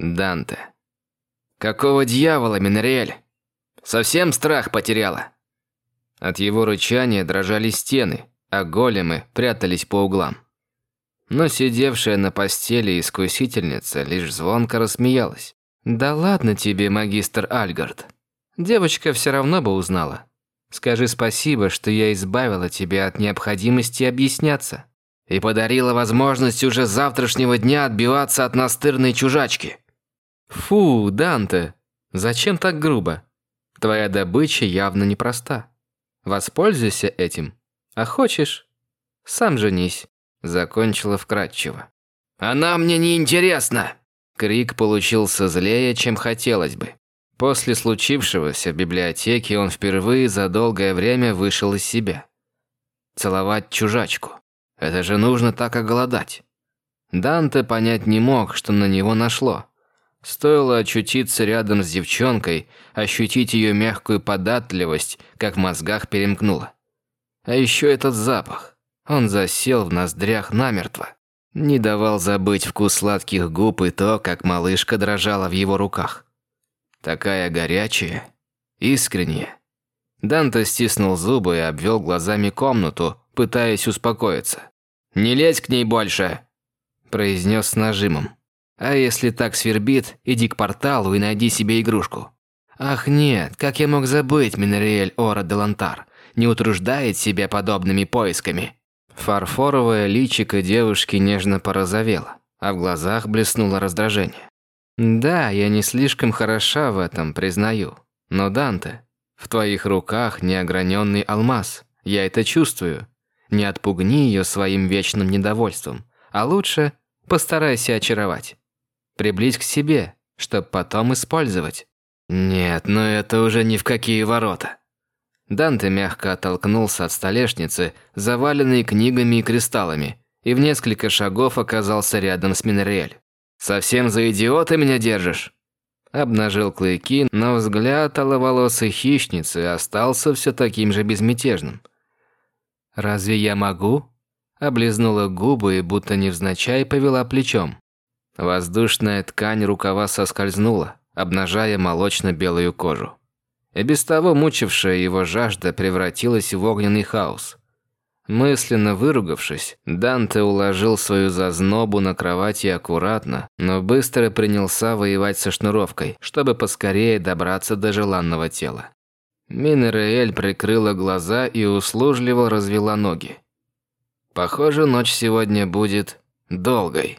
Данте. «Какого дьявола, Минариэль? Совсем страх потеряла?» От его рычания дрожали стены, а големы прятались по углам. Но сидевшая на постели искусительница лишь звонко рассмеялась. «Да ладно тебе, магистр Альгард. Девочка все равно бы узнала. Скажи спасибо, что я избавила тебя от необходимости объясняться и подарила возможность уже завтрашнего дня отбиваться от настырной чужачки». «Фу, Данте, зачем так грубо? Твоя добыча явно непроста. Воспользуйся этим. А хочешь, сам женись», – закончила вкратчиво. «Она мне не интересна!» Крик получился злее, чем хотелось бы. После случившегося в библиотеке он впервые за долгое время вышел из себя. Целовать чужачку. Это же нужно так оголодать. Данте понять не мог, что на него нашло. Стоило очутиться рядом с девчонкой, ощутить ее мягкую податливость, как в мозгах перемкнуло. А еще этот запах. Он засел в ноздрях намертво. Не давал забыть вкус сладких губ и то, как малышка дрожала в его руках. Такая горячая, искренняя. Данте стиснул зубы и обвел глазами комнату, пытаясь успокоиться. «Не лезь к ней больше!» – произнес с нажимом. А если так свербит, иди к порталу и найди себе игрушку. Ах нет, как я мог забыть Минериэль Ора де Лантар. Не утруждает себя подобными поисками. Фарфоровое личико девушки нежно порозовело, а в глазах блеснуло раздражение. Да, я не слишком хороша в этом, признаю. Но, Данте, в твоих руках неограненный алмаз. Я это чувствую. Не отпугни ее своим вечным недовольством. А лучше постарайся очаровать. Приблизь к себе, чтоб потом использовать. Нет, ну это уже ни в какие ворота. Данте мягко оттолкнулся от столешницы, заваленной книгами и кристаллами, и в несколько шагов оказался рядом с Минериэль. «Совсем за идиота меня держишь?» Обнажил клыки, но взгляд аловолосой хищницы остался все таким же безмятежным. «Разве я могу?» Облизнула губы и будто невзначай повела плечом. Воздушная ткань рукава соскользнула, обнажая молочно-белую кожу. И без того мучившая его жажда превратилась в огненный хаос. Мысленно выругавшись, Данте уложил свою зазнобу на кровати аккуратно, но быстро принялся воевать со шнуровкой, чтобы поскорее добраться до желанного тела. Минереэль прикрыла глаза и услужливо развела ноги. «Похоже, ночь сегодня будет долгой».